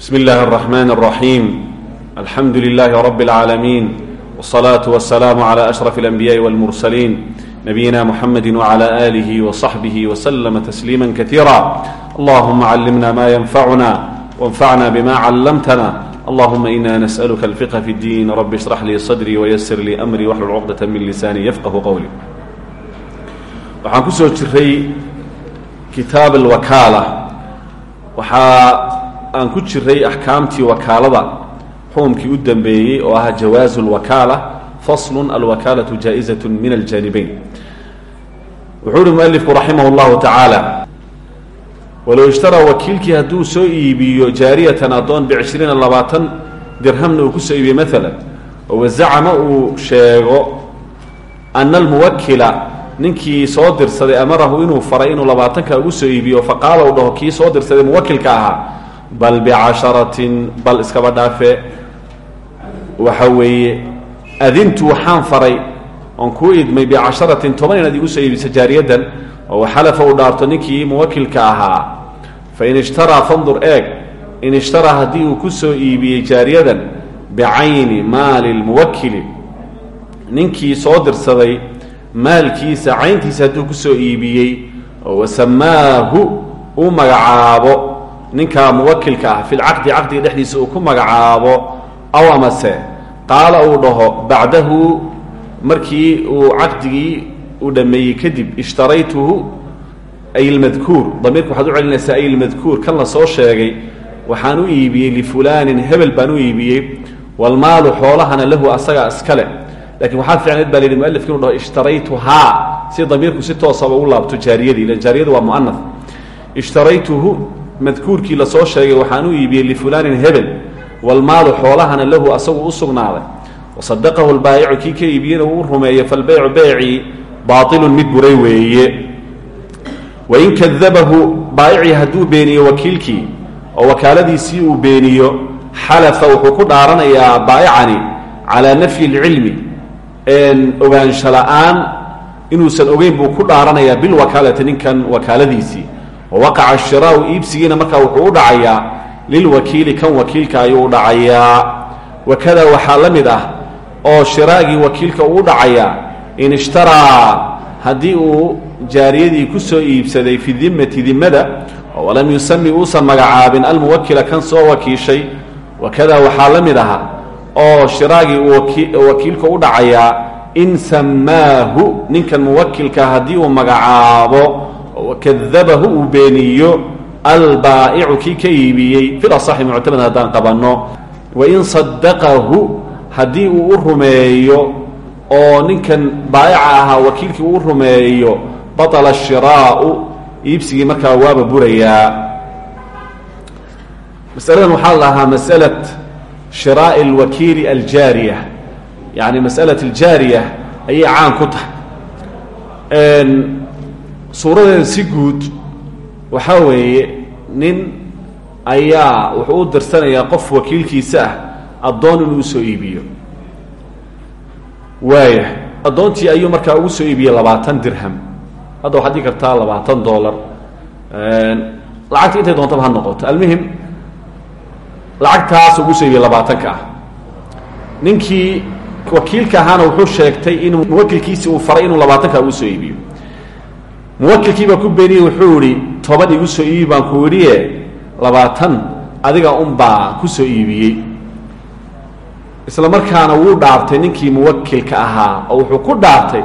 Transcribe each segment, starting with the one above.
بسم الله الرحمن الرحيم الحمد لله رب العالمين والصلاة والسلام على أشرف الأنبياء والمرسلين نبينا محمد وعلى آله وصحبه وسلم تسليما كثيرا اللهم علمنا ما ينفعنا وانفعنا بما علمتنا اللهم إنا نسألك الفقه في الدين رب اشرح لي صدري ويسر لي أمري واحلل عقدة من لساني يفقه قولي waxaan ku soo jiray kitaab alwakaala waxaa aan ku jiray axkaamtii wakaalada. Xukumkii u dambeeyey oo ah jawaazu lwakaala faslu alwakaalatu jaa-izat min aljanibayn wuxuu uhi mualifku raximah llahu tacaala walow ishtaraa soo iibiyo jaariyatan addoon bicishriina labaatan dirhamna uu ku soo iibiye maalan oo wazacama uu sheego ana almuwakila ninkii soo dirsaday amarahu inuu faray inuu labaatanka ugu soo iibiyo faqaala uu dhaho kii soo dirsaday muwakilka ahaa bal bicasharatin bal iskaba dhaafe. Waxa weeye adintu waxaan faray oon kuu idmay bicasharatin toban inaad igu soo iibiso jaariyadan oo xalafa uu dhaarto ninkii muwakilka ahaa. Fain ishtaraa fandur eeg. In ishtaraa haddii uu ku soo iibiyey jaariyadan bicayni maali lmuwakili ninkii soo dirsaday maalkiisa cayntiisa hadduu ku soo iibiyey oo wasamaahu uu magacaabo ninkaa muwakilka ah filcaqdi caqdiga dhexdiisa uu ku magacaabo aw amase qaala uu dhaho bacdahu markii uu caqdigii uu dhammeeyey kadib ishtaraytuhu ay lmadkuur damiirka waxaad u celinaysaa ay lmadkuur kan la soo sheegay waxaan u iibiyey lifulaanin hebel baan u iibiyey walmaalu xoolahana lahu asagaa iskale. Lakin waxaa fiicneed baa la yidhi mualifka inu dhaho ishtaraytuhaa si damiirku si toosaba u laabto jaariyadii ilan jaariyadu waa mu'anaf ishtaraytuhu madkuurkii la soo sheegay waxaan u iibiyey lifulaanin hebel walmaalu xoolahana lahu asagu u sugnaaday. Wasadaqahu lbaayicu kii ka iibiyena uu rumeeyey falbaycu beycii baailun mid buray weeye. Wain kadabahu baayicii hadduu beeniyo wakiilkii oo wakaaladiisii uu beeniyo xalafa wuxuu ku dhaaranayaa baayicani calaa nafyi lcilmi ogaansho la'aan inuusan ogeyn buu ku dhaaranayaa bilwakaalati ninkan wakaaladiisii wawaqaca shiraau iibsigiina markaa wuxuu u dhacayaa lilwakiili kan wakiilka ayuu u dhacayaa. Wakada waxaa la mid ah oo shiraagii wakiilka uu dhacayaa in ishtaraa haddii uu jaariyadii ku soo iibsaday fi dimmati dimmada walam yusami uusan magacaabin almuwakila kan soo wakiishay. Wakada waxaa la mid aha oo shiraagii uu wakiilka u dhacayaa in samaahu ninkan muwakilka haddii uu magacaabo kadabahu uu beeniyo albaa'icu kii ka iibiyey filasaxi muctamad haddaan qabanno wain sadaqahu haddii uu u rumeeyo oo ninkan baa'ica ahaa wakiilkii uu rumeeyo baطala shiraau iibsigii markaa waaba burayaa. Masaladan waxaa la ahaa masala shiraa'i alwakiili aljaariya. Yani masalat aljaariya ayay caan ku tahay suuradeeda si guud waxaa weeye nin ayaa wuxuu u dirsanayaa qof wakiilkiisa ah addoon inuu u soo iibiyo. Waaya addoontii ayuu markaa ugu soo iibiyey labaatan dirham. Hadda waxaad dhigi kartaa labaatan dollar. Lacagta intay doontaba ha noqoto. Almuhim lacagtaas ugu soo iibiyey labaatanka ah. Ninkii wakiilka ahaana wuxuu sheegtay inuu muwakilkiisi uu faray inuu labaatanka ugu soo iibiyo muwakilkii baa ku beeniyey wuxuu ihi toban igu soo iibi baan ku idhiye labaatan adiga unbaa ku soo iibiyey. Isla markaana wuu dhaartay ninkii muwakilka ahaa oo wuxuu ku dhaartay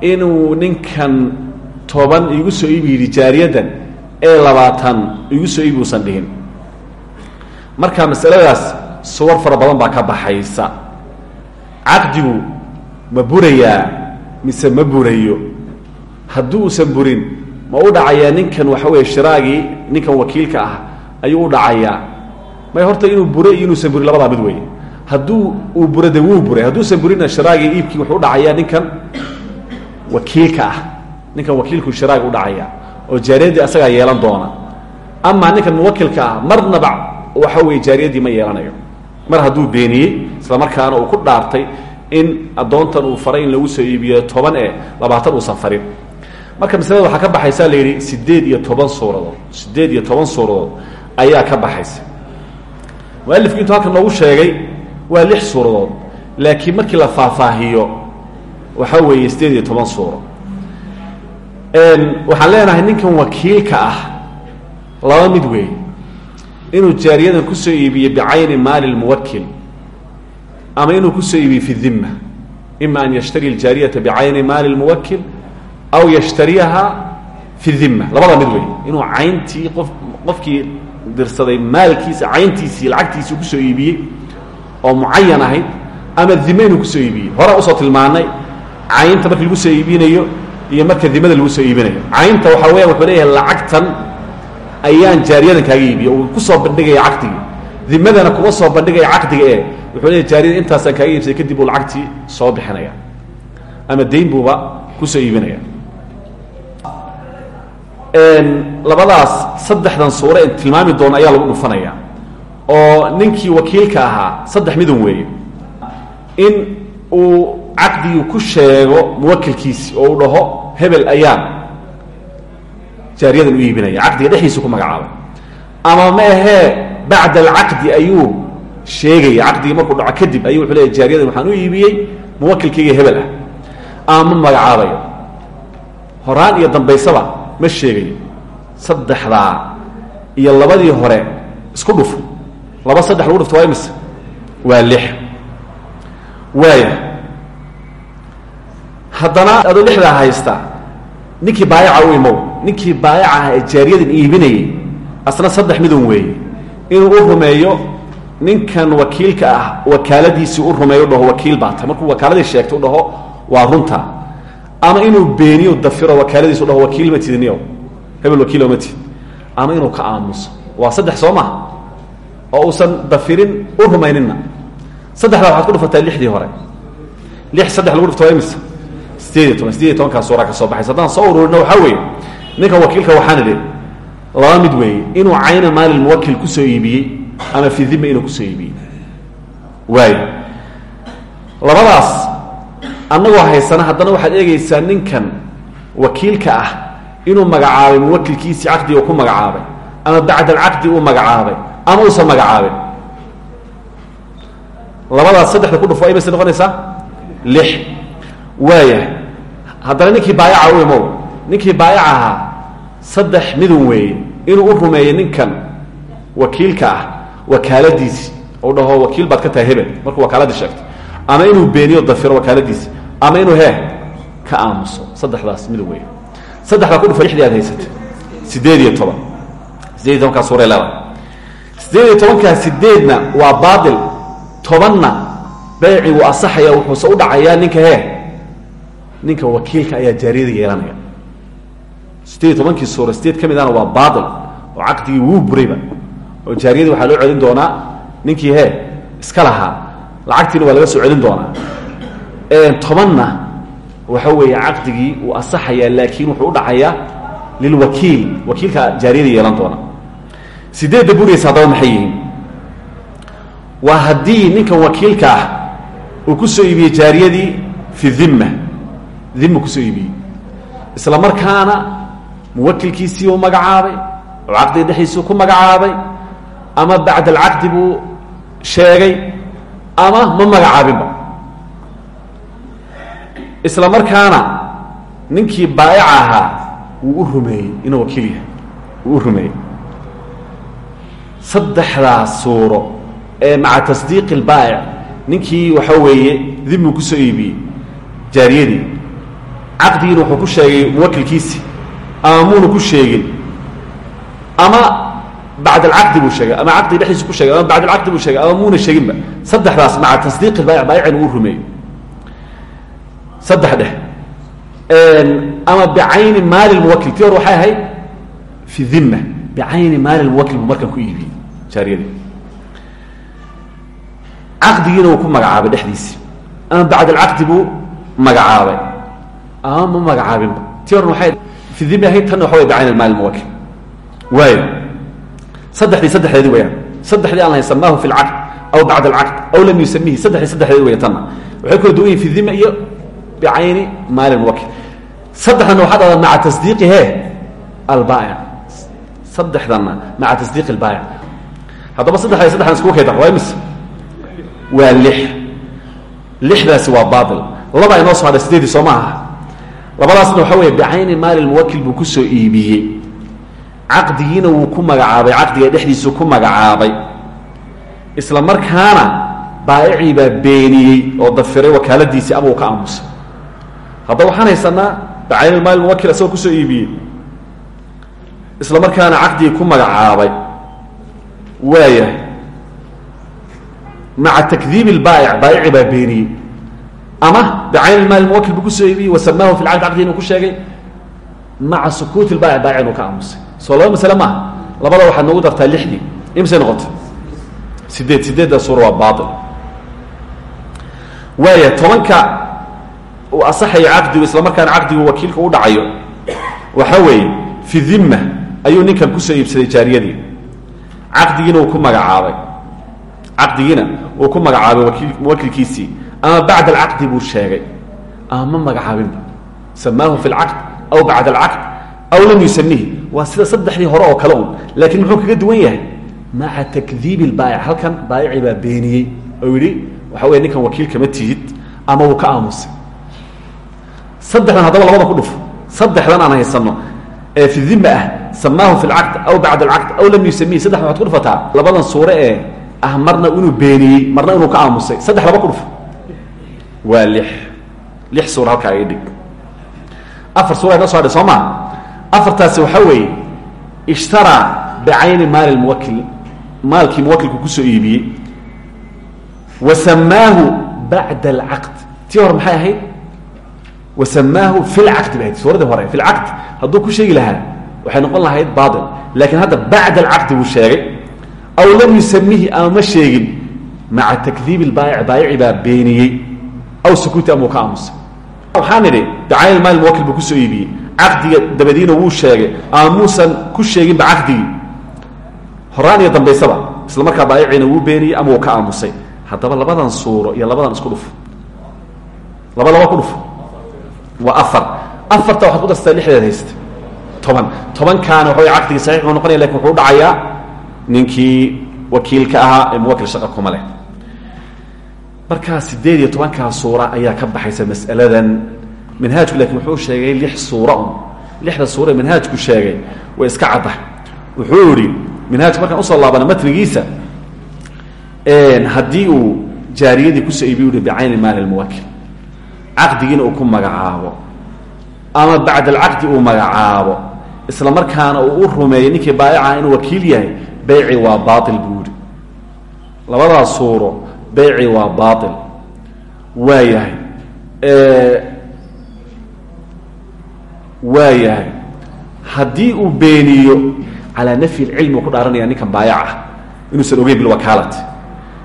inuu ninkan toban igu soo iibi yidhi jaariyadan ee labaatan igu soo iibi uusan dhihin. Marka masaladaas suwar fara badan baa ka baxaysa. Caqdigu ma burayaa mise ma burayo haddii uusan burin ma u dhacayaa ninkan waxa weeye shiraagii ninkan wakiilka ah ayuu u may horta inuu buro iyo inuusan burin labadaa mid weeye. Hadduu uu buro de wuu buray hadduusan burinna shiraagii iibkii wuxuu ninkan wakiilka ah. Ninkan wakiilku shiraagi u dhacaya oo jaariyaddii asagaa yeelan doona. Amaa ninkan muwakilka ah marnaba waxa weeye jaariyaddii ma yeelanayo. Mar hadduu beeniyey isla markaana uu ku dhaartay in addoontan uu faray in lagu soo iibiyo toban e labaatan uusan farin marka maslada waxaa ka baxaysaa la yidhi sideed iyo toban suuradood. Ayaa ka baxaysa. Mualifku intuu halkan noogu sheegay waa lix suuradood. Laakiin markii la faahfaahiyo waxaa weeye sideed iyo toban suuro leenahay ninkan wakiilka ah laba mid weey inuu jaariyadan ku soo iibiyo bicayni maali lmuwakil ama inuu ku soo iibiyo fi dhima ima an yashtari ljaariyata bicayni maali lmuwakil aw yashtariyaha fi dhima labada mid wey inuu cayntii qof qofkii dirsaday maalkiisa cayntiisii lacagtiisii ku soo iibiyey oo mucayan ahayd ama dhime inuu ku soo iibiyey horaan u soo tilmaanay caynta markii lagu soo iibinayo iyo marka dimada lagu soo iibinayo caynta waxaa weyan wuxuu leeyahay lacagtan ayaan jaariyadan kaaga iibiya uu ku soo bandhigaya caqdigii dimadana kuma soo bandhigaya caqdiga e wuxuu leeyahy jaariyada intaasaan kaaga iibsaday kadib uu lacagtii soo bixinaya ama dayn buuba ku soo iibinaya labadaas saddexdan suure en tilmaami doono ayaa lagu dhufanaya. Oo ninkii wakiilka ahaa saddex midun weeye. In uu caqdigii ku sheego muwakilkiisi oo uu dhaho hebel ayaan. Jaariyadan u iibinaya caqdiga dhexdiisa ku magacaabay ama ma ahee bacda alcaqdi ayuu sheegaya caqdigii markuu dhaco kadib ayuu wuxuu leeya jaariyadan waxaan u iibiyey muwakilkayga hebel ah. Ama ma magacaabayo horaan iyo dambaysaba ma sheegayo saddexdaa iyo labadii hore isku dhufo laba saddex lagu dhufto waa imise? Waa lix. Waaya haddana adoo lixdaa haysta ninkii baayaca u imow ninkii baayaca ah ee jaariyadan iibinayay asna saddex midun weeye inuu u rumeeyo ninkan wakiilka ah wakaaladiisii u rumeeyo dhaho wakiil baa ta. Markuu wakaaladii sheegto u dhaho waa runta ama inuu beeniyo dafiro wakaaladiis u dhaho wakiil ma tidiniyo hebel wakiilo ma tid ama inuu ka aamuso? Waa saddex soo oo uusan dafirin u rumayninna. Saddexdaa waxaad ku dhufataa lixdii hore. Lix saddex lagu dhufto waa imise sideed iyo toban. Sideed iyo tobankaa soo baxaysa haddaan soo ururino waxaa weeye ninkan wakiilka waxaan idhi laba mid weeye inuu cayna maalil muwakil ku soo iibiyey ama fi dhima inuu ku soo iibiyey? Waayo. Labadaas annagoo haysana haddana waxaad eegaysaa ninkan wakiilka ah inuu magacaabay muwakilkiisii caqdi uu ku magacaabay ama bacda alcaqdi uu magacaabay ama uusan magacaabin. Labadaas saddexda ku dhufo ay mayse noqonaysaa? Lix. Waaya haddana ninkii baayaca u imow. Ninkii baayaca ahaa saddex midun weeye. Inuu u rumeeyo ninkan wakiilka ah wakaaladiisi. U dhaho wakiil baad ka tahay hebel markuu wakaaladii sheegto ama inuu beeniyo dafiro wakaaladiisi ama inuu he ka aamuso. Saddexdaas midun weeye saddexdaa ku dhufa lixdii aad haysatay. Sideed iyo toban. Sideed iyo tobankaa leedahay. Sideed iyo tobankaa sideedna waa baatil. Tobanna bayci wuu asaxaya wuxuuse u dhacayaa ninka he ninka wakiilka ayaa jaariyada yeelanaya sideed iyo tobankii suura sideed ka waa baatil. Oo caqdigii wuu burayba. Oo jaariyadii waxaa loo celin doonaa ninkii he iska lahaa. Lacagtiina waa laga soo celin doonaa tobanna waxa weeye caqdigii uu asaxayaa laakiin wuxuu u dhacayaa lilwakiil wakiilka jaariyada yeelan doona. Sideedda buraysa haddaba maxay yihiin? Waa haddii ninkan wakiilka ah uu ku soo iibiyey jaariyadii fi dhimma. Dhimma ku soo iibiyey. Isla markaana muwakilkiisii uu magacaabay oo caqdiga ku magacaabay ama bacda alcaqdi sheegay ama ma magacaabinba isla markaana ninkii baayaca ahaa wuu u rumeeyey inuu wakiil yahay wuu u rumeeyey. Saddexdaas suuro ee maca tasdiiqi اlbaa'ic ninkii waxa weeye dimu ku soo iibiyey jaariyadii. Caqdigiina wuxuu ku sheegay muwakilkiisi ama ku sheegin ama bacd alcaqdi buu sheegay ama caqdiga dhexdiisa ku sheegay ama bacd alcaqdi buu sheegay ama muuna sheeginba. Saddexdaas maca tasdiiqi lbaa'ic baayicin uu rumeeyey saddex dheh ama bicayni maali lmuwakil tii hor waxay ahayd fi dhima bicayni maali lmuwakil buu markan ku iibiyey jaariyadii caqdigiina uu ku magacaabay dhexdiisi. Ama bacd alcaqdi buu magacaabay. Ama ma magacaabinba tii horna waxay fi dhimi ahayd tanna waxa way bicayni maali lmuwakil waayo saddexdii saddexdeedi wayaan saddexdii aan lahayn samaahu fi lcaqd aw bacd alcaqd aw lam yusamihi saddexdii saddexdeedi waya tanna. Waxay kala duwan yihiin fi dhima iyo bicayni maali lmuwakil saddexdana waxaa dhahdaa maca tasdiiqi he albaa'ic saddexdana maca tasdiiqi albaa'ic haddaba saddexda saddexdan iskugu kaydan waa imise waa lix lixdaasi waa baatil laba inoo soo hadhay sideedii soo ma aha labadaasna waxa weeye bicayni maali lmuwakil buu ku soo iibiyey caqdigiina wuu ku magacaabay caqdiga dhexdiisu ku magacaabay isla markaana baa'icii baa beeniyey oo dafiray wakaaladiisii ama uu ka aamusay haddaba waxaan haysanaa bicayni maali muwakil isagoo ku soo iibiyey. Isla markaana caqdigii ku magacaabay. Waayahay. Maca takdiibi lbaa'ic baa'ici baa beeniyey ama bicayni maali muwakil buu ku soo iibiyey wasamaahu fi lcaqdi caqdi ku sheegay maca sukuuti lbaa'ic baa'ic inuu ka aamusay. Soo laba labada waxaad noogu dartaa lixdii imisay noqotay sideed sideedda suura waa baail waaya tobanka uu asaxayo caqdigu isla markaana caqdigu wakiilka u dhacayo. Waxa weeye fi dhimma ayuu ninkan ku soo iibsaday jaariyadii. Caqdigiina uu ku magacaabay. Caqdigiina uu ku magacaabay wakiil muwakilkiisii ama bacda alcaqdi buu sheegay. Ama ma samaahu fi lcaqd aw bacda alcaqd aw lam yusamihi waa sida saddexdii hore oo kale un. Laakiin kaga duwan yahay? Maca takdiibi lbaa'ic halkan baa'ici baa beeniyey. Oo waxa wey ninkan wakiil kama tihid ama uu ka aamusay saddexdan haddaba labada ku dhufo saddexdan aan haysano ee fi dhima ah samaahu fi lcaqd aw bacda alcaqd aw lam yusamihi saddexdan waxad ku dhufataa. Labadan suure ee ah marna inuu beeniyey marna inuu ka aamusay. Saddex laba ku dhufo waa lix. Lix suura halkaa ii dhig. Afar suura inoo so hadhay soo maa afartaasi waxaa weeye ishtaraa bicayni maali muwakil maalkii muwakilku ku soo iibiyey. Wa samaahu bacda alcaqd. Tii hore maxay ahayd wa samaahu fi lcaqdi bay ahayd suuradii hore fi lcaqd hadduu ku sheegi lahaa waxay noqon lahayd baail laakiin hadda bacda alcaqdi buu sheegay aw lam yusamihi ama ma sheegin maca takdiibi lbaayic baayici baa beeniyey aw sukuuti ama uu ka aamusay waxaan idhi bicayni maali muwakil buu ku soo iibiyey caqdiga dabadiina wuu sheegay ama muusan ku sheeginba caqdigii horaan iyo dambaysaba isla markaa baayiciina wuu beeniyey ama uu ka aamusay haddaba labadan suuro iyo labadan isku dhufo laba waa afar. Afarta waxaad ku darsataa lixdeed haysta toban. Tobankaana waxa way caqdigii saxiix buu noqonaya laakiin wuxuu dhacayaa ninkii wakiilka ahaa ee muwakil shaqa kuma leh. Markaa sideed iyo tobankaa suura ayaa ka baxaysa mas'aladan manhaajku laakiin wuxuu sheegay lix suura un. Lixda suura ee manhaajku sheegay way iska cadda wuxuu yihi manhaajka markaan u soo laabana matnigiisa haddii uu jaariyadii ku soo iibiy uhi bicayni maali lmuwakil caqdigiina uu ku magacaabo ama bacda alcaqdi uu magacaabo isla markaana uu u rumeeyo ninkii baayica inuu wakiil yahay beyci waa baail buu yihi labadaas suuro beyci waa baail waa yahay waa yahay haddii uu beeniyo calaa nafyi lcilmi uu ku dhaaranaya ninkan baayac ah inuusan ogeyn bilwakaalati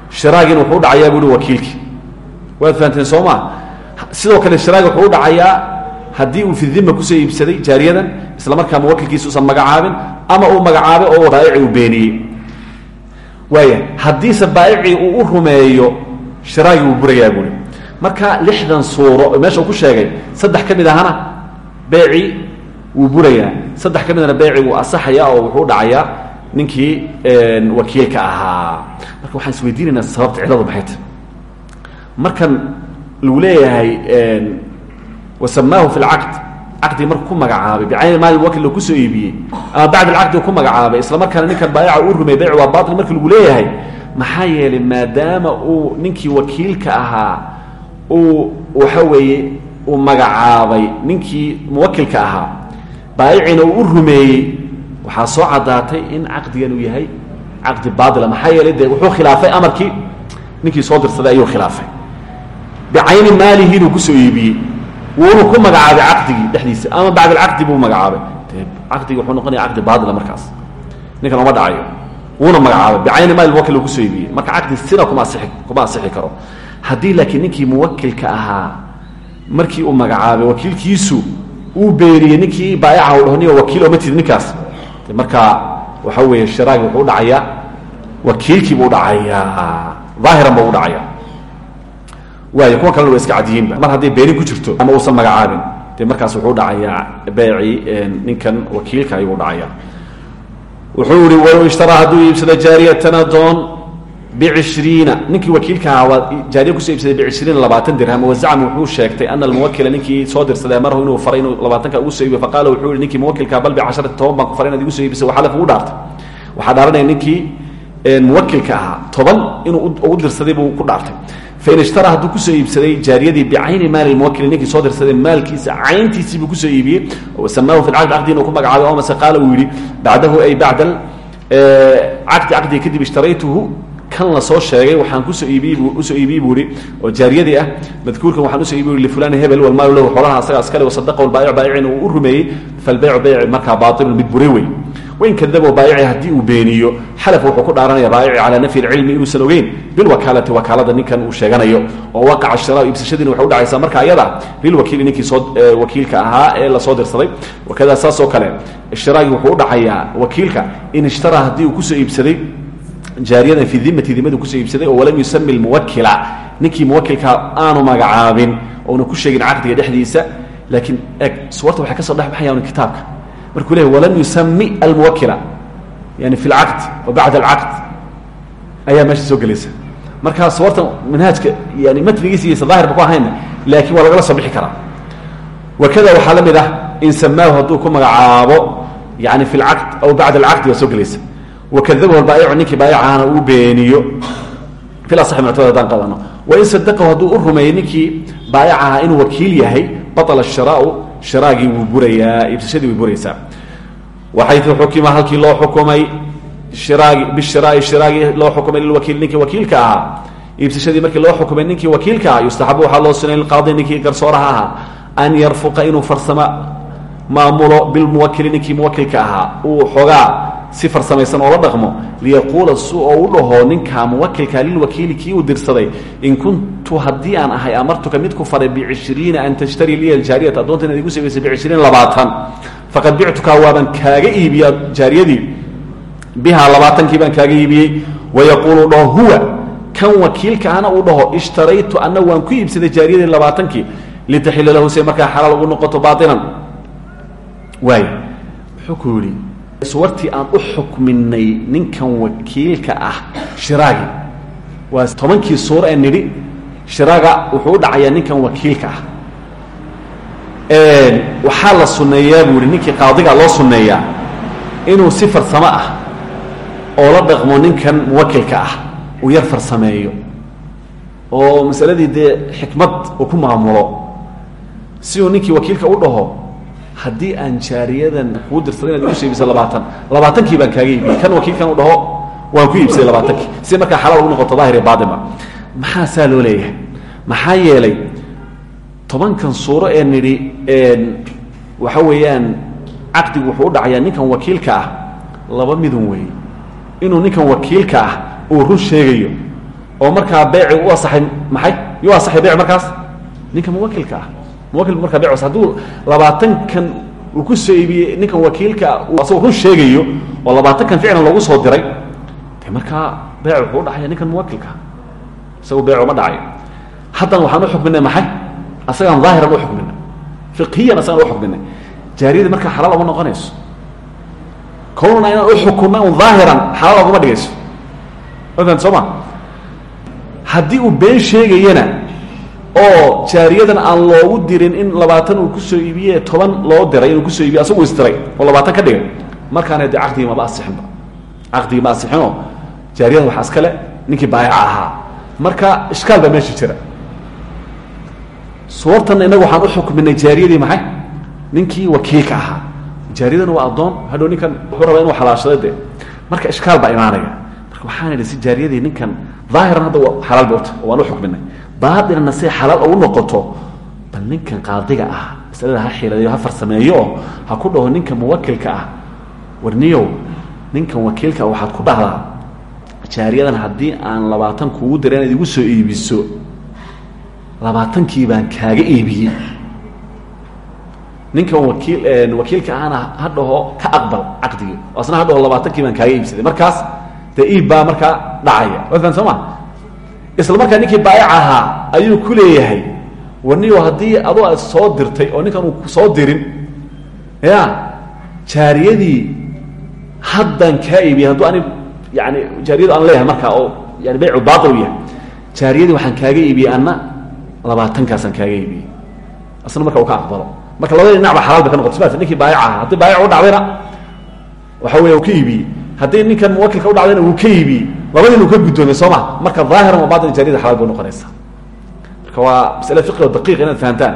shiraagiina wuxuu udhacayaa bu uhi waad fahamteen soo sidoo kale shiraagi wuxuu udhacayaa haddii uu fi dhima ku soo iibsaday jaariyadan isla markaa muwakilkiisa usan magacaabin ama uu magacaabay oo baayici uu beeniyey. Waaya haddiise baayicii uu u rumeeyo shiraagii wuu burayaa buuri marka lixdan suuro meesha ku sheegay saddex ka mid ahana beecii wuu burayaa. Saddex ka midana beeci wuu asaxaya oo wuxuu dhacayaa ninkii wakiilka ahaa. Marka waxaan isweydiinaynaa sababta ciladu maxay tahy markan lagu leeyahay wasamaahu fi lcaqd caqdigi markuu ku magacaabay bicayni maali muwakil ku soo iibiyey. Ama bacd alcaqdi ku magacaabay isla markaana ninkan baayaca uu rumeyey beyc waa bail marki lagu leeyahay. Maxaa yeelay maadaama uu ninkii wakiilka ahaa uu waxa weeye uu magacaabay ninkii muwakilka ahaa baayicina uu u rumeeyey waxaa soo caddaatay in caqdigan uu yahay caqdi baila maxaa yeelay dee wuxuu khilaafay amarkii? Ninkii soo dirsaday ayuu khilaafay bicayni maalihi inuu ku soo iibiyey wuuna ku magacaabay caqdigii dhexdiisa ama bacd alcaqdi buu magacaabay caqdigi wuxuu noqonaya caqdi baila markaas ninkan oma dhacayo wuuna magacaabay bicayni maali muwakil uu ku soo iibiyey marka caqdi sina kuma asii kuma asixi karo haddii laakiin ninkii muwakilka ahaa markii uu magacaabay wakiilkiisu uu beeniyey ninkii baayaca u dhaho niga wakiil ooma tidi ninkaas markaa waxa weeye shiraagi wuxuu udhacayaa wakiilkii buu udhacayaa aahiran buu udhacaya waay kuwa kalena wa iska cadiyiinba mar hadday beeni ku jirto ama uusan magacaabin dee markaas wuxuu dhacayaa beecii ninkan wakiilka ayuu udhacayaa wuxuu ihi walow ishtaraa hadduu iibsado jaariyatan adoon bcishriina ninkii wakiilka ahaa waa jaariya ku soo iibsaday bcishriina labaatan dirham. Wazacma wuxuu sheegtay ana almuwakila ninkii soo dirsaday amarahu inuu faray inuu labaatanka ugu soo iibiyo. Faqaala wuxuu yihi ninkii muwakilkaa bal bicasharati toban baan ku faray inaad igu soo iibisa waxalaf ugu dhaartay. Waxaa dhaaranaya ninkii muwakilka ahaa toban inuu ugu dirsaday buu ku dhaartay fain ishtaraa hadduu ku soo iibsaday jaariyadii bicayni maali muwakili ninkii soo dirsaday maalkiisa cayntiisii buu ku soo iibiyey. Samaahu fi caqdi caqdi inuu ku magacaabay oo mase qaala uu yihi bacdahu ay bacda caqdi caqdiga kadib ishtaraytuhu kan la soo sheegay waxaan ku soo iibiyey bu u soo iibiyey buu ihi oo jaariyadii ah madkuurkan waxaan u soo iibiy lifulan hebel walmaalu lahu xoolaha asaga askale wasadaqa baayic baayicin uu u rumeeyey falbaycu bayci markaa baatilun mid buray wey wain kadabo baayici haddii uu beeniyo xalaf wuxuu ku dhaaranaya baayici calaa nafyi lcilmi inuusan ogeyn bilwakaalati wakaalada ninkan uu sheeganayo oo waqaca shira iibsashadiina waxay udhacaysaa marka ayada lilwakiili ninkii soo wakiilka ahaa ee la soo dirsaday. Wakada saas oo kale ishtiraagii wuxuu udhacayaa wakiilka in ishtaraa haddii uu ku soo iibsaday jaariyadan fii dimati dimadu ku soo iibsaday oo walam yusami lmuwakila ninkii muwakilkaa aanu magacaabin ouna ku sheegin caqdiga dhexdiisa. Laakiin eg suwarta waxay ka soo dhex baxayaan kitaabka markuu leeyahy walam yusami almuwakila yani fi lcaqd wa bacda alcaqd. Ayaa meesha soo gelaysa. Markaa suwarta manhaajka yani matnigiisa iysa daahirba ku ahayna laakiin waa lagala soo bixi karaa. Wakada waxaa la mid ah in samaahu hadduu ku magacaabo yani fi lcaqd aw bacda alcaqdi waa soo gelaysa. Wakadabahu albaayicu ninkii baayicahana uu beeniyo. Fil asaxi muctamad haddaan qadano wain sadaqahu hadduu u rumeeyey ninkii baayic ahaa inuu wakiil yahay baطla shiraau shiraagii wuu burayaa iibsashadii way buraysaa. Waxaytu xukima halkii loo xukumay shiraagi bishiraai shiraagii loo xukumay lilwakiil ninkii wakiilka ahaa. Iibsashadii markii loo xukumay ninkii wakiilka aha yustaxabu waxaa loo sunay lilqaadi ninkii garsooraha ahaa an yarfuqa inuu farsamo maamulo bilmuwakili ninkii muwakilka ahaa. Uu xoogaa si farsamaysan oo la dhaqmo liyaquula su oo u dhaho ninkaa muwakilka lilwakiili kii uu dirsaday in kuntu haddii aan ahay amartuka mid ku faray bicishriina an tashtari liya aljaariyata addoonta inaad igu sugaysa bicishriin labaatan. Faqad bictukaa waaban kaaga iibiyaa jaariyadii. Bihaa labaatankii baan kaaga iibiyey. Wayaquulu dhaho huwa kan wakiilka ahna uu dhaho ishtaraytu anna waan ku iibsaday jaariyadii labaatankii. Litaxila lahu se markaa xalaal ugu noqoto baailan waay yidhi suwartii aan u xukminay ninkan wakiilka ah shiraagi. Waa tobankii suur ee nidhi shiraaga wuxuu dhacayaa ninkan wakiilka ah. Waxaa la sunneeyaa buu ninkii qaadiga loo sunneeyaa inuu si farsamo ah oo la dhaqmo ninkan muwakilka ah uu yar farsameeyo. Oo masaladii dee xikmad uu ku maamulo. Si uu ninkii wakiilka u dhaho haddii aan jaariyadan kuu dirsaday inaad igu iibisa labaatan labaatankii kaaga iibiyey kan wakiilkan u dhaho waan ku iibsaday labaatankii. Si markaa xalaal ugu noqoto daahir iyo baatinba maxaa saa loo maxaa yeelay tobankan suuro ee nidhi waxa weeyaan caqdigu wuxuu u dhacayaa ninkan wakiilka ah laba midun weeye inuu ninkan wakiilka ah uu run sheegayo oo markaa beeci u asaxay maxay? Yuu asaxay beyc markaas? Ninka muwakilka ah muwakil markaa beecos hadduu labaatankan uu ku soo iibiyey ninkan wakiilka asagoo run sheegayo oo labaatankan ficlan loogu soo diray de markaa beec wuxuu u dhacaya ninkan muwakilka isagu beeco ma dhacayo haddana waxaan u xukminay maxay? Asagaan daahiran u xukminay fiqhiyan asagaan u xukminay jaariyadii markaa xalaal uma noqonayso. Kownana inaan u xukunna un daahiran xalaal oguma dhigayso. Otan soo ma? Haddii uu been sheegayana oo jaariyadan aan loogu dirin in labaatan uu ku soo iibiye toban loo diray inuu ku soo iibiye asagu isdiray oo labaatan ka dhigay. Markaana de caqdigii maba asixinba caqdigii ma asixinoo jaariyadan waxaa iskale ninkii baayaca ahaa. Marka ishkaal baa meesha jira. Suwartanna innagu waxaan u xukminay jaariyadii maxay? Ninkii wakiilka ahaa. Jaariyadana waa addoon hadhow ninkan wuxuu rabaa inuu xalaashado de marka ishkaal baa imaanaya. Marka waxaan idhi si jaariyadii ninkan daahiran hadda xalaal ba uta waan u xukminay baatinana say xalaal ugu noqoto bal ninkan qaadiga ah masalada ha xiiladeyo ha farsameeyo oo ha ku dhaho ninka muwakilka ah. Warniyow ninkan wakiilka waxaad ku dhahdaa jaariyadan haddii aan labaatan kuugu dira inaad igu soo iibiso labaatankii baan kaaga iibiyey ninkan wakiil wakiilka ahna ha dhaho ka aqbal caqdigii asna ha dhaho labaatankii baan kaaga iibsaday. Markaas dee iib baa markaa dhacaya. Soo ma isla markaa ninkii baayac ahaa ayuu ku leeyahay. Warniyo haddii adoo aad soo dirtay oo ninkan uu soo dirin ya jaariyadii haddaan kaa iibiyey hadduu ani yani jaariyadu aan leeyahay markaa oo yani baycu baail yahay. Jaariyadii waxaan kaaga iibiyey anna labaatankaasaan kaaga iibiyey asna marka uu ka aqbalo. Marka labada dhinacba xalaal bay ka noqota sma ninkii baayac aha haddii baayac u dhacdayna waxa weya uu ka iibiyey haddii ninkan muwakilka u dhacdayna uu ka iibiyey labadiina uu ka guddoomay soo ma? Marka daahiran wa batin jaariyada xalaal bay noqonaysaa. Marka waa masale fiqi oo daqiiq inaad fahamtaan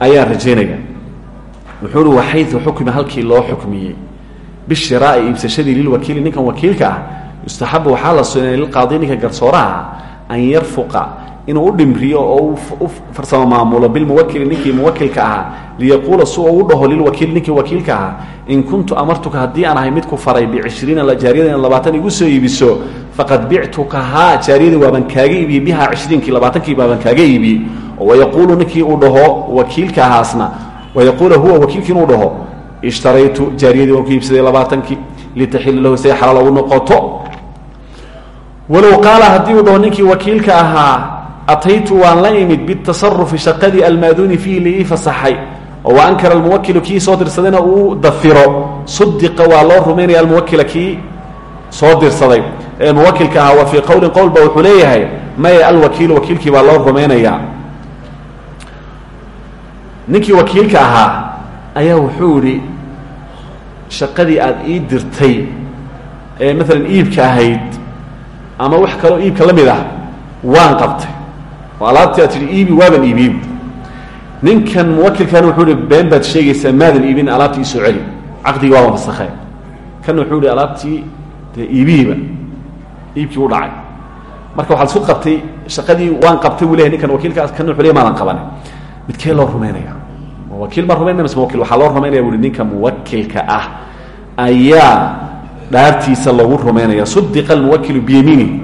ayaan rajaynaya wuxuu uhi waxayu xukmi halkii loo xukmiyey? Bishiraai iibsashadii lilwakiili ninkan wakiilka ah yustaxabu waxaa la sunay lilqaadi ninka garsooraha an yarfuqa inuu u dhimriyo oo u farsamo maamulo bilmuwakili ninkii muwakilka ahaa liyaquula si u dhaho lilwakiili ninkii wakiilka ahaa in kuntu amartuka haddii aan ahay mid ku faray bicishriina jaariyada in labaatan igu soo iibiso faqad bictukahaa jaariyadii waabaan kaaga iibiyey bihaa cishriinkii labaatankii baabaan kaaga iibiyey. Wayaquulu ninkii uu dhaho wakiilka ahaasna wayaquula huwa wakiilkii inuu dhaho ishtaraytu jaariyadii waan ku iibsaday labaatankii litaxila lahu say xalaal ugu noqoto. Walow qaala haddii uu dhaho ninkii wakiilka ahaa ataytu waan la imid bitasarufi shaqadii almaaduni fiihi laii fasaxay oo wa ankara almuwakilu kii soo dirsadayna uu dafiro. Sudiqa waa loo rumaynaya almuwakila kii soo dirsaday muwakilka ahaa wa fii qowlin qowl ba wuxuu leeyahay maya alwakiilu wakiilkii baa loo rumaynayaa ninkii wakiilka ahaa ayaa wuxuu idhi shaqadii aada ii dirtay ee maalan iibka ahayd ama wax kaloo iibka la mid ah waan qabtay. Oo alaabtii aad tidhi iibi waaban iibiyebu ninkan muwakilkan wuxuu ihi been baad sheegaysaa maadan iibin alaabtii isoo celi. Caqdigii waaba fasakhe kan wuxuu ihi alaabtii dee iibihiiba iibkii u dhacay. Marka waxaad isku qabtay shaqadii waan qabtay buu lehay ninkan wakiilkaas kan wuxuu ley maadan qabanin. Midkee loo rumaynaya ma wakiil baan rumaynaya mise mawakil waxaa loo rumaynaya bu uhi ninka muwakilka ah ayaa dhaartiisa lagu rumaynaya sudiqa almuwakilu biyamiini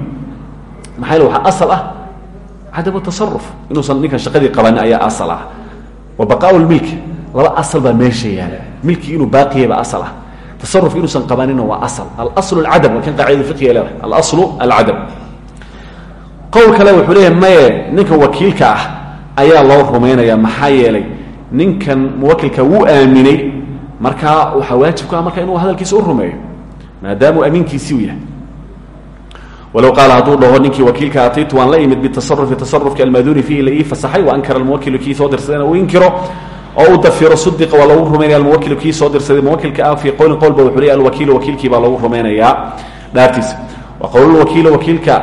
maxaa yele waxaa asal ah cadamu tasaruf inuusan ninkan shaqadii qabanin ayaa asal ah. Wa baqaau lmilk laba asal baa meesha yaalla. Milkii inuu baaqiyay baa asal ah tasarufki inuusan qabanina waa asal. Alaslu alcadam waa kan qaacidada fiqiga leedahay. Alaslu alcadam qowl kale wuxuu leeyahay maye ninkan wakiilka ah ayaa loo rumaynaya maxaa yeelay ninkan muwakilka wuu aaminay markaa waxaa waajib ku ah marka inuu hadalkiisa u rumeeyo maadaamuu amiinkiisii u yahay. Walow qaala hadduu dhaho ninkii wakiilka ataytu waan la imid bitasarufi tasarufki almaaduni fiihi la ii fasaxay wa ankara almuwakilu kii soo dirsadayna uu inkiro oo u dafiro sudiqa waa lagu rumaynaya almuwakilu kii soo dirsaday. Muwakilka ah fii qowlin qowl ba wuxuu leeyahy alwakiilu wakiilkii baa lagu rumaynayaa dhaartiisa wa qowlulwakiilu wakiilka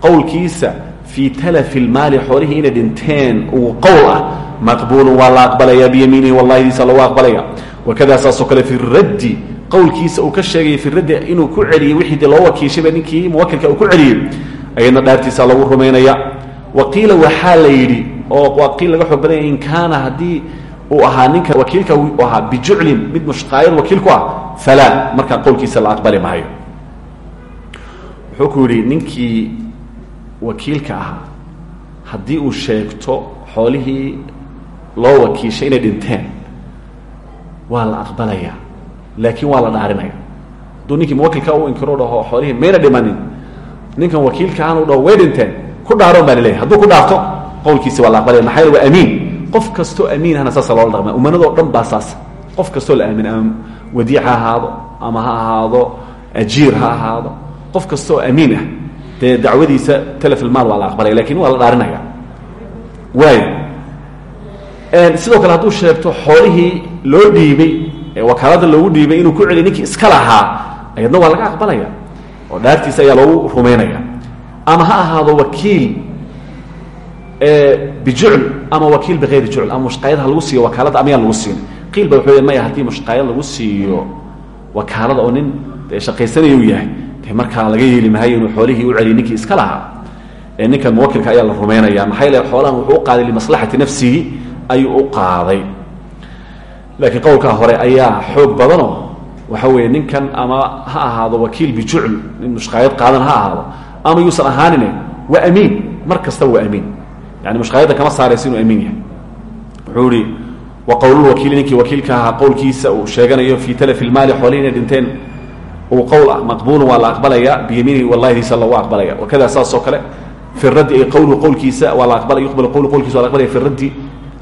qowlkiisa fii talafi lmaali xoolihii inay dhinteen uu qowl ah maqbuulun waa la aqbalaya biyamiinihi wallahdiisa lagu aqbalaya. Wakada saasoo kale fi raddi qowlkiisa uu ka sheegay fi raddi inuu ku celiyey wixii dee loo wakiishayba ninkii muwakilka uu ku celiyey ayadna dhaartiisa lagu rumaynaya wa qiila waxaa la yidhi oo waa qiil laga xoog in kaana haddii uu ahaa ninka wakiilka u ahaa bijuclin mid mushqaayad wakiil ku ah falaa markaa qowlkiisa la aqbali maayo. Wuxuu ku yidhi ninkii wakiilka ahaa haddii uu sheegto xoolihii loo wakiishay inay dhinteen waa la aqbalaya laakiin waa la dhaarinaya hadduu ninkii muwakilka u inkiro dhaho xoolihii mayna dhimanin ninkan wakiilka aanu dhaho way dhinteen ku dhaaroon baa laleeyahy hadduu ku dhaarto qowlkiisi waa la aqbalaya maxaa yele waa amiin qof kastoo amiin ahna saasa loola dhaqmaya umanadoo dhan baa saas. Qof kastoo la aamin ama wadiic ha ahaado ama ha ahaado ajiir ha ahaado. Qof kastoo amiin ah. Dee dacwadiisa telefilmaal waa la aqbalaya laakiin waa la dhaarinaya waayo. Sidoo kale hadduu sheegto xoolihii loo dhiibay ee wakaalada loogu dhiibay inuu ku celiy ninkii iska lahaa ayadna waa laga aqbalaya. Oo dhaartiisa ayaa loogu rumaynaya ama ha ahaado wakiil bijucl ama wakiil bikayri jucl ama mushqaayad ha lagu siiyo wakaalada amayaan lagu siin. Qiil ba wuxuu maya haddii mushqaayad lagu siiyo wakaalada oo nin dee shaqaysanaya u yahay. De markaa laga yeeli maayo inuu xoolihii u celiy ninkii iska lahaa. Ninkan muwakilka ayaa la rumaynaya maxaa yeele xoolahan wuxuu qaaday limaslaxati nafsihi ayuu u qaaday. Laakiin qowlkaa hore ayaa xoog badanoo waxa weeye ninkan ama ha ahaado wakiil bijucl nin mushqaayad qaadan ha ahaado ama yuusan ahaanine waa amiin. Mar kasta waa yani mushqaayadda kama saaraysa inuu amiin yahay wuxuu wa qowlulwakiili ninkii wakiilka ahaa qowlkiisa uu sheeganayo fii talafi lmaali xoolihi inay dhinteen uu qowl ah maqbuulun la aqbalaya biyamiinihi wallahdiisa lagu aqbalaya wakada saas oo kale fi raddi ay qowluhu qowlkiisa la aqbalay yuqbal qowlu qowlkiisa waa la aqbalaya fi raddi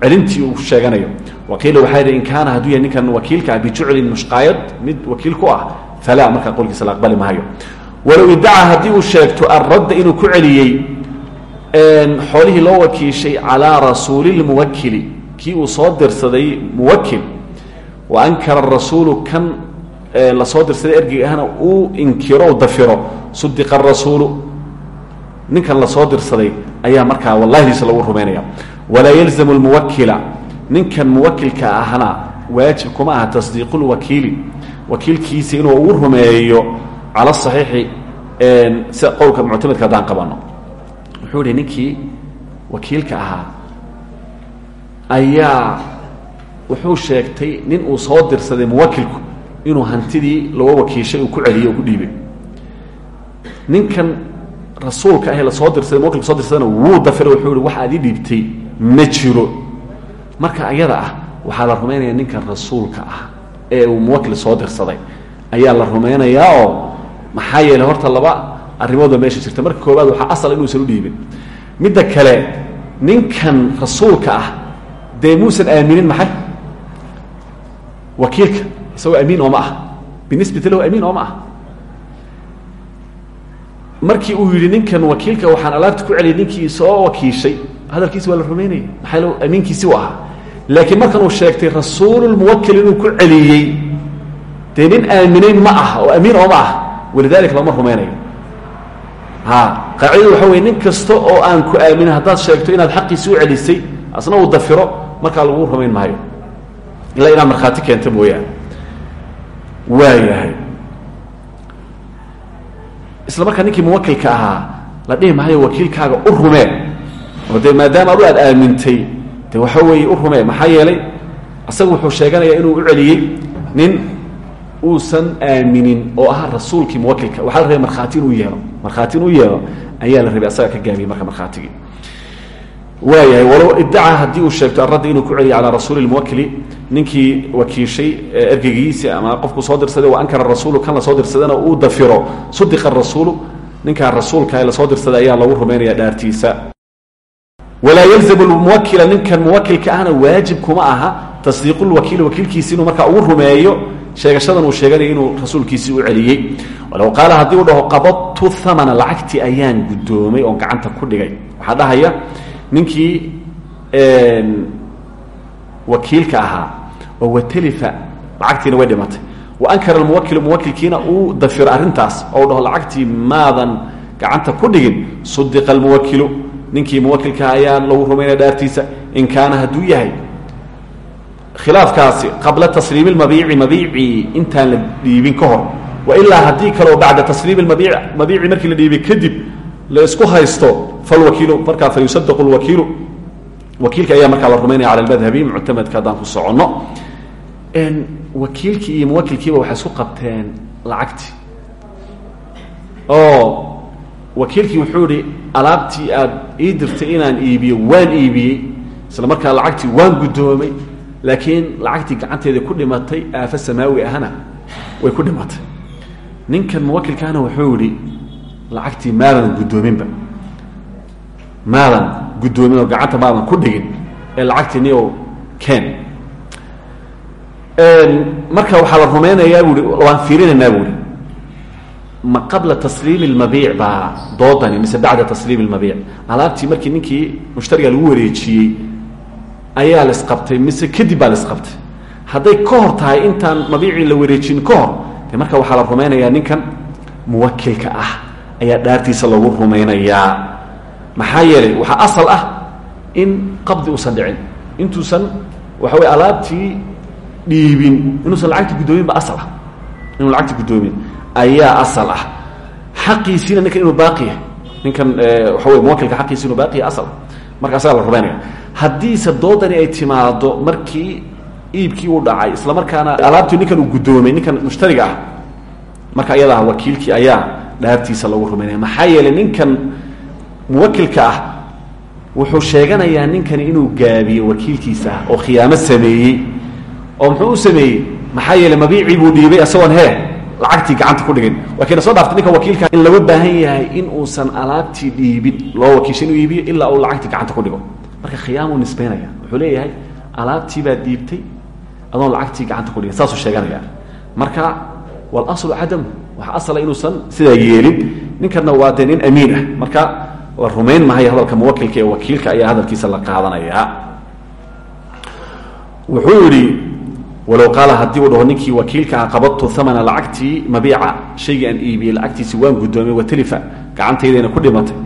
celintii uu sheeganayo waqiila waxaa yidhi in kaana hadduu yahay ninkan wakiilka ah bijuclin mushqaayad mid wakiil ah falaa markaa qowlkiisa la aqbali maayo walow iddacaa haddii uu sheegto alradda inuu ku celiyey xoolihii loo wakiishay calaa rasuulilmuwakili kii uu soo dirsaday muwakil wa ankara rasuulu kan la soo dirsaday ergeyga ahna uu inkiro dafiro. Sudiqa arasuulu ninkan la soo dirsaday ayaa markaa wallahidiisa lagu rumaynaya walaa yalzamu lmuwakila ninkan muwakilka ahna waajib kuma aha tasdiiqu lwakiili wakiilkiisa inuu ugu rumeeyo cala saxiixi sida qowlka muctamedka haddaan qabano wuxuu ihi ninkii wakiilka ahaa ayaa wuxuu sheegtay nin uu soo dirsaday muwakilku inuu hantidii loo wakiishay uu ku celiyey oo ku dhiibay. Ninkan rasuulka ahee la soo dirsaday muwakilka soo dirsadana wuu dafira wuxuu ihi wax aad ii dhiibtay ma jiro. Marka ayada ah waxaa la rumaynaya ninkan rasuulka ah ee uu muwakil soo dirsaday. Ayaa la rumaynayaa oo maxaa yeeley horta laba arrimoodba meesha jirta. Marka koowaad waxaa asal inuusan u dhiibin. Midda kale ninkan rasuulka ah dee muusan aaminin maxay? Wakiilka isagoo amiin ooma ah. Binisbati lahu amiin ooma ah. Markii uu yidhi ninkan wakiilka waxaan alaabta ku celiyay ninkii soo wakiishay. Hadalkiisi waa la rumaynaya maxaa lo amiinkiisi u ahaa. Laakiin markan uu sheegtay rasuululmuwakil inuu ku celiyey dee nin ma ah oo amiin ooma ah. Walidalika lama rumaynayo qaacidadu waxa weye nin oo aan ku aaminin haddaad sheegto inaad xaqiisi u celisay asna uu dafiro markaa lagu rumayn maayo. Ilaa inaad markhaati keenta mooyaane. Waayahay isla markaa ninkii muwakilka ahaa la dhihi wakiilkaaga u rumee oo maadaama aad aamintay waxa weeye u rumee maxaa yeelay isaga wuxuu sheeganayaa inuu u celiyey nin uusan aaminin oo ahaa rasuulkii muwakilka. Waxaa la rabay markhaati inuu yeelo. Markhaati inuu yeelo ayaa la rabay asaga ka gaabiyey marka markhaatigii. Waayahay walow iddacaa haddii uu sheegto arradda inuu ku celiyo calaa rasuuli lmuwakili ninkii wakiishay ergeygiisi ama qofkuu soo dirsaday wa ankara rasuulu kan la soo dirsadana uu dafiro. Sudiqa rasuulu ninkaa rasuulka ee la soo dirsaday ayaa lagu rumaynaya dhaartiisa walaa yalzamu lmuwakila ninkan muwakilka ahna waajib kuma aha tasdiiqu lwakiili wakiilkiisi inuu markaa ugu rumeeyo sheegashadan uu sheeganaya inuu rasuulkiisii u celiyey walow qaala haddii uu dhaho qabadtu hamana lacagtii ayaan guddoomay oon gacanta ku dhigay. Waxaa dhahaya ninkii wakiilka ahaa oo watelifa lacagtiina way dhimatay. Wa ankara almuwakilu muwakilkiina uu dafiro arrintaas oo dhaho lacagtii maadan gacanta ku dhigin sudiqa almuwakilu ninkii muwakilka ayaa lagu rumaynaya dhaartiisa in kaana hadduu yahay khilaafkaasi qabla tasliimi lmabiici mabiicii intaan la dhiibin ka hor wa ilaa haddii kaleo bacda tasliimi mabiic mabiici markii la dhiibay kadib la isku haysto falwakiilu markaa fa yusadaqu lwakiilu. Wakiilka ayaa markaa la rumaynaya cala almadhabi muctamadka haddaan ku soconno. Wakiilkii iyo muwakilkiiba waxay isku qabteen lacagtii oo wakiilkii wuxuu ihi alaabtii aad ii dirtay inaan iibiyo waan iibiyey. Isla markaa lacagtii waan guddoomay laakiin lacagtii gacanteedii ku dhimatay aafo samaawi ahna way ku dhimatay. Ninkan muwakilkaana wuxuu yihi lacagtii maadan guddoominba. Maadan guddoomin oo gacanta maadan ku dhigin ee lacagtii niyow ken marka waxaa la rumaynayaa buui waan fiirinaynaa buuhi ma qabla tasliimi lmabiic baa doodani mise bacda tasliimi lmabiic alaabtii markii ninkii mushtariga lagu wareejiyey ayaa la isqabtay mise kadib baa la isqabtay. Hadday ka hor tahay intaan mabiicii la wareejin ka hor de marka waxaa la rumaynayaa ninkan muwakilka ah ayaa dhaartiisa lagu rumaynayaa. Maxaa yeelay waxaa asal ah in qabdi uusan dhicin. Intuusan waxa wey alaabtii dhiibin inuusan lacagti guddoomin ba asal ah. Inuu lacagti guddoomin ayaa asal ah. Xaqiisiina ninkan inuu baaqi yahay. Ninkan waxa wey muwakilka xaqiisi inuu asal. Marka asagaa la rumaynaya haddiise ay timaado markii iibkii uu dhacay isla markaana alaabtii ninkan uu guddoomay ninkan mushtariga ah marka ayadaa wakiilkii ayaa dhaartiisa lagu rumaynaya maxaa yeelay ninkan muwakilka ah wuxuu sheeganayaa ninkani inuu gaabiyo wakiilkiisa oo khiyaamo sameeyey. Oo muxuu u sameeyey? Maxaa yeeley buu dhiibay isagoon hee lacagtii gacanta ku dhigin. Waa kiina soo dhaaftay ninka wakiilka in laga baahan yahay in uusan alaabtii dhiibin loo wakiisha inuu iibiyo ilaa uu lacagtii gacanta ku dhigo. Marka khiyaamuu nisbaynaya. Wuxuu leeyahay alaabtii baad dhiibtay adoon lacagtii gacanta ku dhigin. Saasuu sheeganaya marka walaslu cadamu waxa asala inuusan sidaa yeelin. Ninkanna waa dee nin amiin ah. Marka la rumayn mahayo hadalka muwakilka ee wakiilka ayaa hadalkiisa la qaadanayaa. Wuxuu yidhi walow qaala haddii uu dhaho wakiilka ah qabadtu amana lacagtii mabiica. Shaygii aan iibiyey lacagtiisi guddoomay watalifa gacantaydayna ku dhimatay.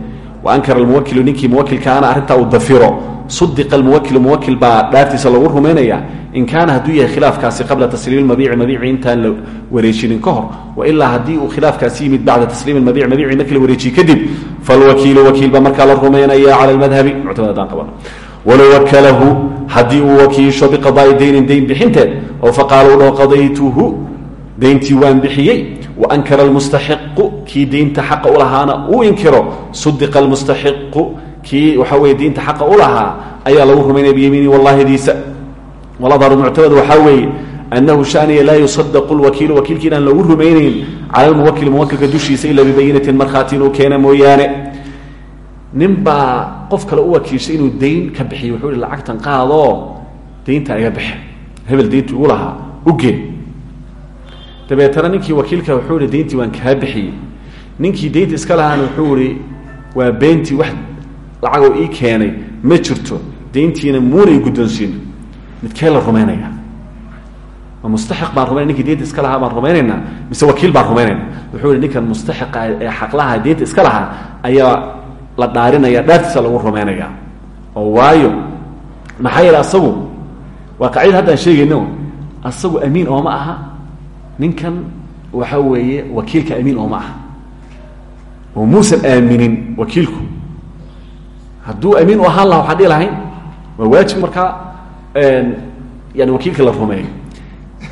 Wa ankara almuwakilu ninkii muwakilkaana arrintaa uu dafiro. Sudiqa almuwakilu muwakil baa dhaartiisa lagu rumaynaya in kaana hadduu yahay khilaafkaasi qabla tasliimi mabiici mabiici intaan la wareejinin ka hor wailaa haddii uu khilaafkaasi yimid bacda tasliimi mabiici mabiici markii la wareejiye kadib falwakiilu wakiil baa markaa la rumaynaya cala lmadhabi muctamad haddaan qabano walow wakalahu haddii uu wakiisho biqadaai daynin dayn bixinteed oo faqaala u dhaho qadaytuhu dayntii waan bixiyey waankara almustaxiqu kii xaqa u lahaana uu inkiro sudiqa almustaxiqu kii waxa weye diinta xaqa u lahaa ayaa lagu rumaynaya biyamiini wallahidiisa waladharu muctamad waxaa weeye annahu shaniya laa yusadaqu lwakiilu wakiilkii inaan lagu rumaynayn cala lmuwakili muwakilka dushiisa ila bibayinatin markhaati inuu keena mooyaane. Nin baa qof kale u wakiishay inuu dayn ka bixiy wuxuu lacagtan qaadoo daynta iga bixe hebel daynti ugu lahaa ugee dabeetana ninkii wakiilka wuxuu ihi dayntii waan kaa bixiyey. Ninkii daynta iska lahaana wuxuu ihi waa beentii wax lacagoo ii keenay ma jirto. Dayntiina muunay guddoonsiin. Midkee la rumaynaya ma mustaxiq baan rumaynaya ninkii daynta iska lahaa baan rumaynaynaa? Mise wakiil baan rumaynayna wuxuu ihi ninkan mustaxiqa ee xaqlaha daynta iska lahaa ayaa la dhaarinaya dhaartiisa lagu rumaynaya oo waayo. Maxaa yeele asagu waa qacida haddaan sheegayno asagu amiin ooma aha ninkan waxa weeye wakiilka amiin ooma aha. Oo muusan aaminin wakiilku. Hadduu amiin u ahaan laha waxaan dhihi waa waajib markaa yani wakiilka la rumeeyo.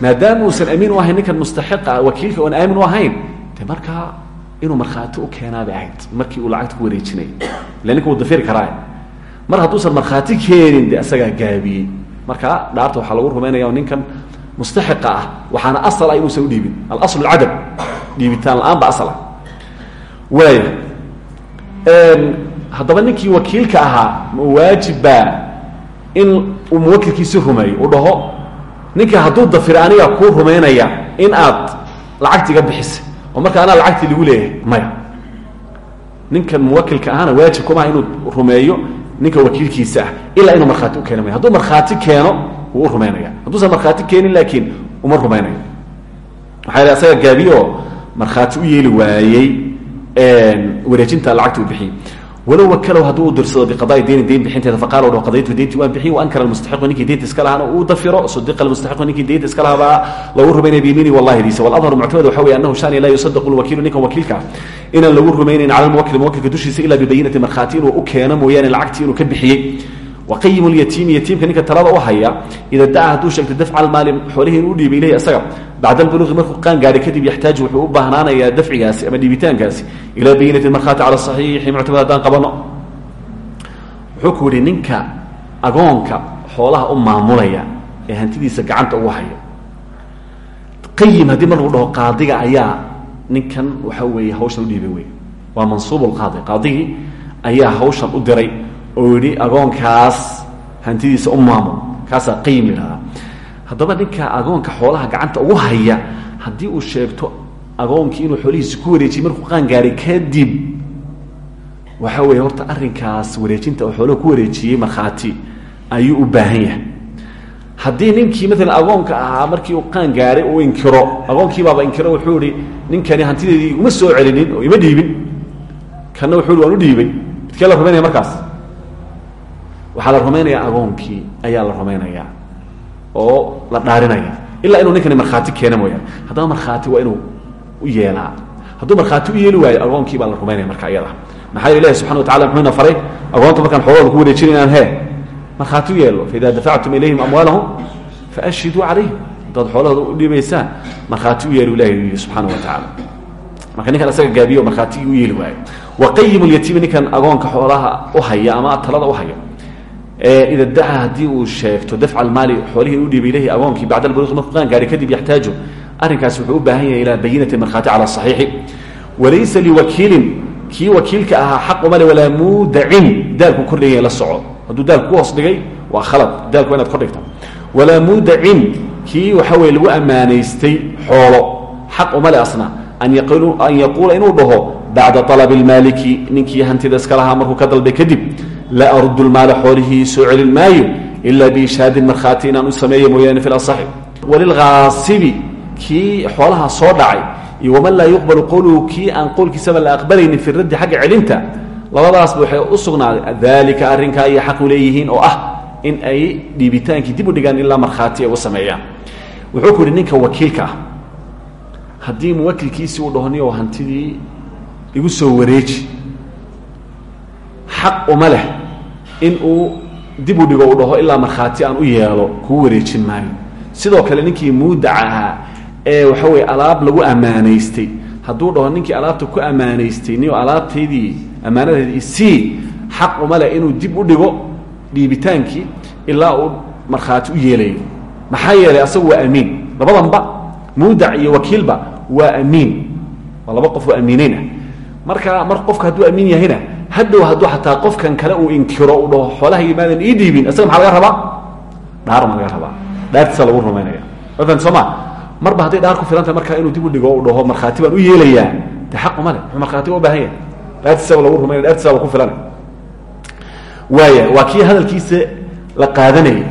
Maadaama uusan amiin u ahayn ninkan mustaxiqa wakiilka oon aamin u ahayn de markaa inuu markhaati u keenaabay ahayd markii uu lacagta ku wareejinay illa ninka wuu dafiri karaa mar hadduusan markhaati keenin de asagaa gaabiyey marka dhaarta waxaa lagu rumaynaya ninkan mustaxiqa ah waxaana asala inuusan udhiibin alaslu cadam dhiibitaan la'aan ba asala. Waaya haddaba ninkii wakiilka ahaa ma waajibbaa in uu muwakilkiisi rumeeyo uu dhaho ninka hadduu dafira anigaa kuu in aad lacagta iga oo marka anaa lacagtii lagu leeyahay maya. Ninkan muwakilka ahana waajib kumaha inuu rumeeyo ninka wakiilkiisa ah ilaa inuu markhaati u keena maya hadduu markhaati keeno wuu u rumaynaya hadduusan markhaati keenin oo markhaati u yeeli waayey wareejinta lacagta uu bixiyey walow wakalow hadduu u dirsado biqadaai daynin dayn bixinteeda faqala u dhaho qadaytu dayntii waan bixiy waankara almustaxiqu ninkii daynta iska lahaana uu dafiro sudiqa almustaxiqu ninkii daynta iska lahaa baa lagu rumaynaya biyamiini wallahidiisa waladharu muctamad waxa weye annahu shani laa yusadaqu lwakiilu ninkan wakiilka ah inaan lagu rumaynayn cala lmuwakili muwakilka dushiisa ila bibayinati markhaati inuu u keeno mooyaane lacagtii inuu ka bixiyey. Waqayim lyatiimi yatiimka ninka talada u haya ida daca hadduu sheegto dafca almaali xoolihii inuu dhiibay ilayhi isaga bacda albuluqi markuu qaan gaadhay kadib yaxtaaju wuxuu u baahnaanayaa dafcigaasi ama dhiibitaankaasi ilaa bayinati markhaati cala saxiixi muctamad haddaan qabano wuxuu ku yihi ninka agoonka xoolaha u maamulaya ee hantidiisa gacanta ugu haya qayim haddii mar lagu dhaho qaadiga ayaa ninkan waxa weeye hawshan udhiibay wey waa mansuub lqaadi qaadigii ayaa hawshan u diray oo yidhi agoonkaas hantidiisa u maamul kaasaa qayim la yidhahdaa haddaba ninka agoonka xoolaha gacanta ugu haya haddii uu sheegto agoonkii inuu xoolihiisa ku wareejiyey markuu qaan gaaray kadib waxa weeye horta arrinkaas wareejinta oo xooluhu ku wareejiyey markhaati ayuu u baahan yahay. Haddii ninkii maalan agoonka ahaa markii uu qaan gaaray uu inkiro agoonkii baaba inkiro wuxuu ihi ninkani hantideedii iguma soo celinin oo ima dhiibin. Kanna wuxuu hi waan u dhiibay. Midkee la rumaynaya markaas? Waxaa la rumaynayaa agoonkii ayaa la rumaynayaa oo la dhaarinaya ilaa inuu ninkani markhaati keena mooyaane. Haddaba markhaati waa inuu u yeelaa. Hadduu markhaati u yeeli waayo agoonkii baa la rumaynaya marka iyada. Maxaa yeel ilahi subxana wa tacala muxuuna faray agoonta markaan xoolahooda ku wareejin inaan he markhaati u yeelo faida dafactum ilayhim amwaalahum faashhiduu calayhim. Haddaad xoolahooda u dhiibaysaan markhaati u yeelu ilahi yii subxaana wa tacaala marka ninkan asaga gaabiyo markhaati u yeeli waayo. Waqayim lyatiimi ninkan agoonka xoolaha u haya ama talada u haya ida dacaa haddii uu sheegto dafca almaali xoolihii u dhiibay ilayhi agoonkii bacda albuluqi markuu qaan gaaray kadib yaxtaaju arrinkaas wuxuu u baahan yahay ilaa bayinati markhaati cala saxiixi walaysa liwakiilin kii wakiilka ahaa xaq umale walaa muudacin daalku kordhigay la soco hadduu daalku ku hoos dhigay waa khalad daalku inaad kordhigta walaa muudacin kii waxa weye lagu ammaanaystay xoolo xaq umale asna an yaquula inuu dhaho bacda alabi lmaaliki ninkii hantida iska lahaa markuu ka dalbay kadib laa aruddu lmaala xoolihii soo celin maayo ilaa biishaadin markhaati inaan u sameeya mooyaane fi lasaxi walilghaasibi kii xoolaha soo dhacay iyo waman laa yuqbalu qowluhu kii aan qowlkiisaba la aqbalaynin fi raddi xagga celinta labadaasba waxay u sugnaaday dalika arrinkaa ayay xaq u leeyihiin oo ah in ay dhiibitaankii dib u dhigaan ilaa markhaati ay u sameeyaan wuxuu igu soo wareeji. Xaq uma leh in uu dib u dhigo uu dhaho ilaa markhaati aan u yeelo kuu wareejin maayo. Sidoo kale ninkii muudaca ahaa ee waxa weye alaab lagu ammaanaystay hadduu dhaho ninkii alaabta ku ammaanaystay ni alaabtaydii ammaanadeedii isii xaq uma leh inuu dib u dhigo dhiibitaankii ilaa uu markhaati u yeelayo. Maxaa yeelay asagu waa amiin. Labadanba muudac iyo wakiilba waa amiin. Waa laba qof oo amiineyn ah marka mar qofka hadduu amiin yahayna hadhow hadduu xataa qofkan kale uu inkiro uu dhaho xoolaha imaadan ii dhiibin isaga maxaa laga rabaa? Dhaar ma laga rabaa. Dhaartiisa lagu rumaynaya mafan soo ma? Marba hadday dhaar ku filantah markaa inuu dib u dhigo u dhaho markhaati baan u yeelayaa. De xaq uma le muxuu markhaati u baahan yahay. Dhaartiisaba lagu rumaynaya dhaartiisaba ku filanay waaya waa kii hadalkiisa la qaadanayay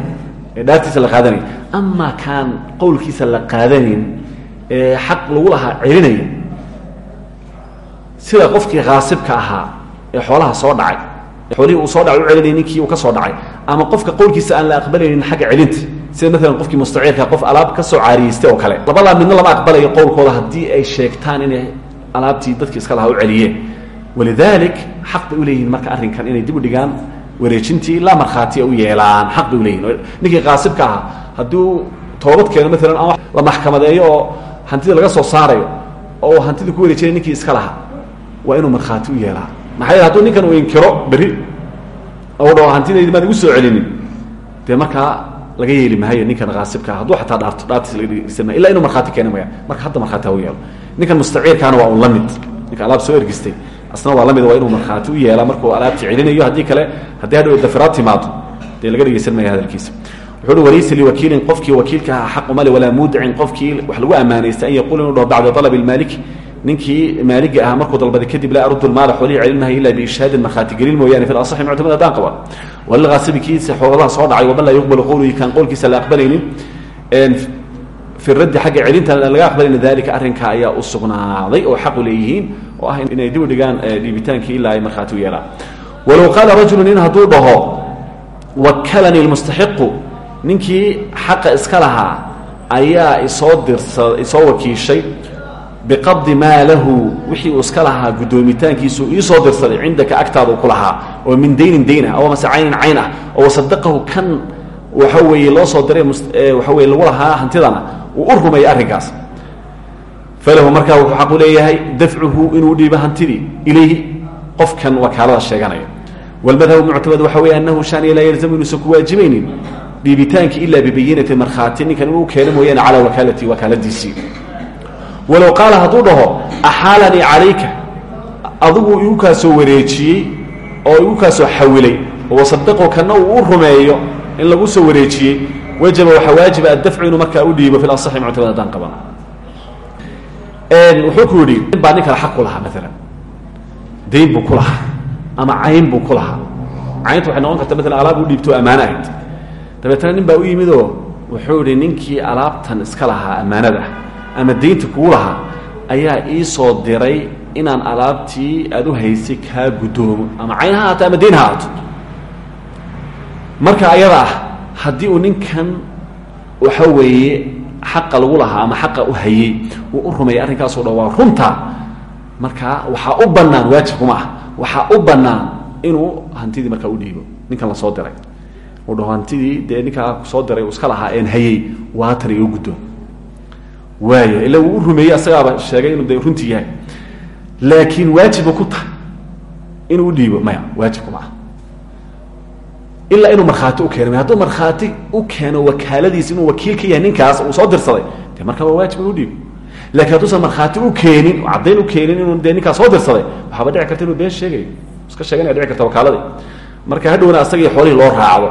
ee dhaartiisa la qaadanaya ama kaan qowlkiisa la qaadanayn ee xaq lagu lahaa celinaya sida qofkii kaasibka ahaa ee xoolaha soo dhacay xoolihii uu soo dhacay u celinayay ninkii uu ka soo dhacay ama qofka qowlkiisa aan la aqbalaynin xagga celinta sida maalan qofkii mustaciirka qof alaab ka soo caariyeystay oo kale. Labadaa midna lama aqbalayo qowlkooda haddii ay sheegtaan inay alaabtii dadkii iska lahaa u celiyeen. Walidalik xaq bay uleeyihiin marka arrinkan inay dib u dhigaan wareejintii ilaa markhaati u yeelaan xaq bay uleeyihin ninkii kaasibka ahaa hadduu toobad keeno maalan ama la maxkamadeeyo oo hantida laga soo saarayo oo hantida ku wareejinay ninkii iska lahaa waa inuu markhaati u yeelaa. Maxaa haduu ninkan uu inkiro berri ou dhaho hantidaydi maad igu soo celinin. Dee markaa laga yeeli maayo ninkan kaasibka ah hadduu ataa dhaarto dhaartiis laga dhegeysan maayo illa inuu markhaati keena maya marka hadda markhaati ha u yeelo. Ninkan mustaciirkaana waa un la mid. Ninka alaab soo ergistay asna waa la mid waa inuu markhaati u yeelaa. Markuu alaabti celinayo haddii kale haddii hadhow dafiraad timaado dee laga dhegeysan maya hadalkiisa. Wuxuu uhi walaysa liwakiilin qofkii wakiilka aha xaq uma le walaa muudicin. Qofkii wax lagu ammaanaystay an yaquula inuu dhaho bacda alabi lmaalik ninkii maaliga ahaa markuu dalbaday kadib laa aruddu lmaala xoolihii celin mahay ila biishaadin markhaati gelin mooyaane fi asaxi muctamad haddaan qaban walilkaasibi kiisa xoolaha soo dhacay waman laa yuqbalu qowlihi kaan qowlkiisa la aqbalaynin fi raddi xagga celinta laga aqbalayni dalika arrinka ayaa u sugnaaday oo xaqu leeyihiin oo ah inay dib u dhigaan dhiibitaankii ilaa ay markhaati u yeelaan. Walow qaala rajulu nin hadduu dhaho wakalanii lmustaxiqu ninkii xaqa iska lahaa ayaa isoo dirsa isoo wakiishay biqabdi maa lahu wixii uu iska lahaa guddoomitaankiisu iisoo dirsaday cindaka agtaada ku lahaa oo min daynin dayn ah oo mase caynin cayn ah oo wasadaqahu kan waxa weeye loo soo diray waxa weye lagu lahaa hantidana uu u rumeeyey arrinkaas. Falahu markaa wuxuu xaqu leeyahay dafcuhu inuu dhiibo hantidii ilayhi qofkan wakaalada sheeganaya walmadhabu muctamad waxa weye anahu shaniya laa yalzamu walow qaala hadduu dhaho axaalanii calayka? Adigu igu kaa soo wareejiyey oo igu kaa soo xawilay wasadaqo kana uu u rumeeyo in lagu soo wareejiyey. Wajaba waxaa waajiba addafcu inuu markaa u dhiibo fi asaxi muctamad haddaan qabano wuxuu ku yidhi nin baa nin kale xaq ku lahaa maalan dayn buu ku lahaa ama cayn buu ku lahaa. Caynta waxay noqon karta maalan alaab u dhiibto ammaano ahayd. Dabeetana nin baa u yimid oo wuxuu yihi ninkii alaabtan iska lahaa ammaanada ah ama daynta kugu lahaa ayaa ii soo diray inaan alaabtii aad u haysay kaa guddoomo. Ama cayn ha ama dayn ha haato marka ayada ah haddii uu ninkan waxa weeye xaqa lagu lahaa ama xaqa u hayey uu u rumeeyay arrinkaaso dhan waa runta. Marka waxaa u bannaan waajibkuma ah waxaa u bannaan inuu hantidii markaa u dhiibo ninkan la soo diray. Uu dhaho hantidii dee ninkaa soo diray uu iska lahaa een hayey waatan iga guddoon waaya ila wuu u rumeeyey asagaaba sheegay inuu de runtii yahay. Laakiin waajiba ku tahay inuu u dhiibo maya waajibkuma ah. Ilaa inuu markhaati u keeno hadduu markhaati u keeno wakaaladiis inuu wakiil ka yahay ninkaas uu soo dirsaday de markaa waa waajib inuu dhiibo. Lakiin hadduusan markhaati u keenin caddayn u keenin inuu dee ninkaas soo dirsaday waxaaba dhici karta inuu been sheegayo iska sheeganaya dhici karta wakaaladii. Marka hadhowna asagii xoolihii loo raacdo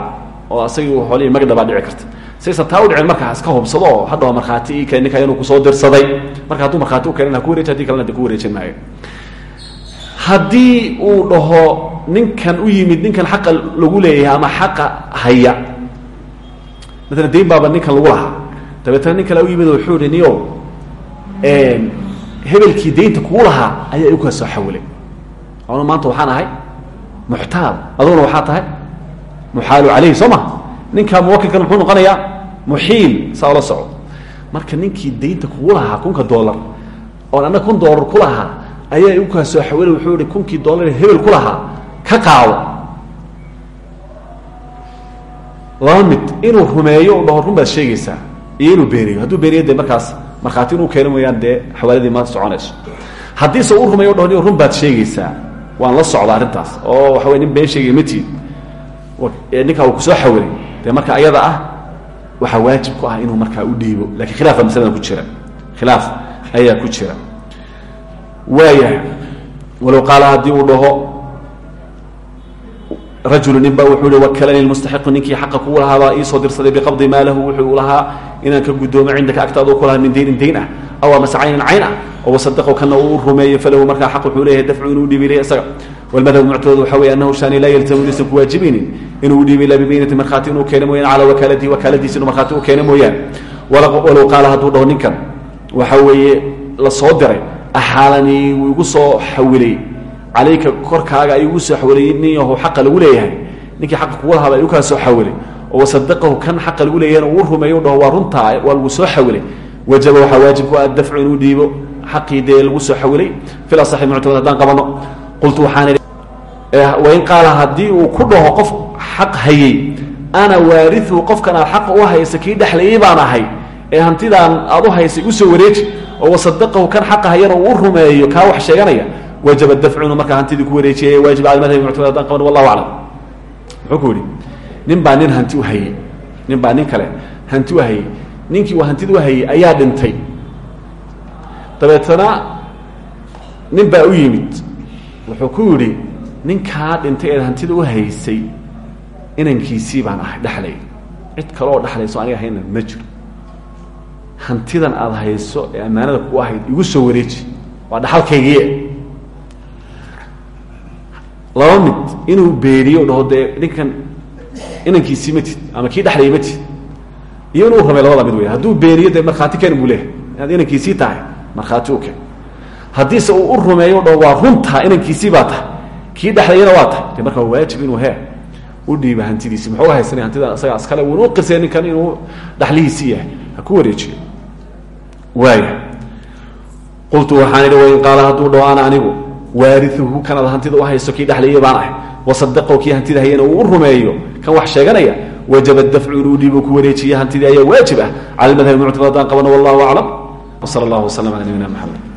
oo asagii uu xoolihii magdhabaa dhici karta saysan taa udhicin markaa iska hubsado oo hadhawa markhaati ii keen ninka inuu ku soo dirsaday. Marka hadduu markhaati u keenin ha ku wareji hadi kalena de ku wareejin maayo. Haddii uu dhaho ninkan u yimid ninkan xaqa lagu leeyahay ama xaqa haya maalan dayn baaba ninkan lagu lahaa. Dabeetana nin kale u yimid wuxuu ihi niyo hebelkii daynta kugu lahaa ayaa igu kaa soo xawilay. Anu maanta waxaan ahay muxtaad aduguna waxaa tahay muxaalu caleyhi soo ma ninkaa muwakilkan muxuu noqonayaa? Muxiil saa ola soco marka ninkii daynta kugu lahaa kunka dollar oon annaga kun dollar ku lahaa ayaa igu kaa soo xawilay wuxuu ihi kunkii dollar hebel ku lahaa ka qaado. Laba inuu rumeeyo u dhaho run inuu beeniyo hadduu beeniyo de markaas markhaati inuu keeno mooyaan dee xawaaladii ma soconayso. Haddiise u rumeeyo o dhaho ni run baad sheegaysaa waan la socda arrintaas. Oo waxa wey nin been sheegay matiid ninkaa uu ku soo xawilay dee marka ayada ah waxaa waajib ku ah inuu markaa u dhiibo laakiin khilaafa masalada ku jira. Khilaaf ayaa ku jira. Waaya walow qaala haddii uu dhaho rajulu nin wuxuu hi wakalanii mustaxiqu ninkii xaqa kugu lahaabaa iisoo dirsaday biqabdi maa lahu wuxuu lahaa inaan ka guddoomo cindaka agtaadoo ku min daynin dayn ah aw amase caynin cayn ah kana uu rumeeyo falahu markaa xaq wuxuu leeyahay dafcu inuu dhiibi isaga walmadhab muctadood waxa wey anahu shaani laa yaltamu inaysan ku waajibinin inuu dhiibi ilaa bibaynati markhaati inuu keeno mooyaan calaa wakaalatihi wakaaladiisa inuu markhaati u keeno mooyaan walow qaala hadduu dhaho ninkan waxa weeye la soo diray axaalanii wuu igu soo xawilay calayka korkaaga ay igu soo xawilay nin yahu xaqa lagu leeyahay ninkii xaqa kugu lahaaba igu kaa soo xawilay oo wasadaqahu kan xaqa lagu leeyahayna uu rumeeyo dhaho waa runtaa waa lagu soo xawilay wajaba waxaa waajib ku ah dafcu inuu dhiibo xaqii dee lagu soo xawilay fil asaxi muctamad haddaan qabano qultu waxaan idhi wain qaala haddii uu ku dhaho qof xaq hayey ana waariu qofkan aad xaqa u haysa kii dhexlayay baan ahay ee hantidaan aad u haysa igu soo wareeji oo wasadaqahu kan xaqa hayana uu rumeeyo kaa wax sheeganaya wajaba dafcu inuu markaa hantidii ku wareejiyay waajib cala madhabi muctamad haddaan qabano wallahu aclam. Muxuu ku yidhi nin baa nin hanti u hayey nin baa nin kale hanti u hayey ninkii uu hantida u hayey ayaa dhintay. Dabeetana nin baa u yimid. Wuxuu ku yidhi ninkaa dhintay eed hantida u haysay inankiisii baan ahay dhexlay cid kale oo dhexlayso aniga hayna ma jiro. Hantidan aada hayso ee ammaanada ku ahayd igu soo wareeji. Waa dhaxalkaygiie laba mid inuu beeriyo dhaho dee ninkan inankiisii matid ama kii dhexlayay matid iyo inuu rumay labada mid wey hadduu beeniyo dee markhaati ken buu leehay inaad inankiisii tahay markhaati u ken haddiise uu u rumeeyo dhaho waa runtaa inankiisii baa tahay kii dhexlayana waa tahay. De markaa waajib inuu he u dhiiba hantidiisi muxuu haysanay hantida isaga askale wuuna u qirsaya ninkan inuu dhaxlihiisii yahay? Ha ku wareejiyo. Waaya qultu waxaan idhi wain qaala hadduu dhaho ana anigu waariuhu kanaad hantida u hayso kii dhexlayay baan ahay. Wasadaqow kii hantida hayana uu u rumeeyo. Kan wax sheeganaya wajaba dafcu inuu dhiibo ku wareejiya hantidii ayaa waajib ah. Cala madhabi muctamad haddaan qabano wallahu aclam wsala allahu waslama ala nabiyina maxamed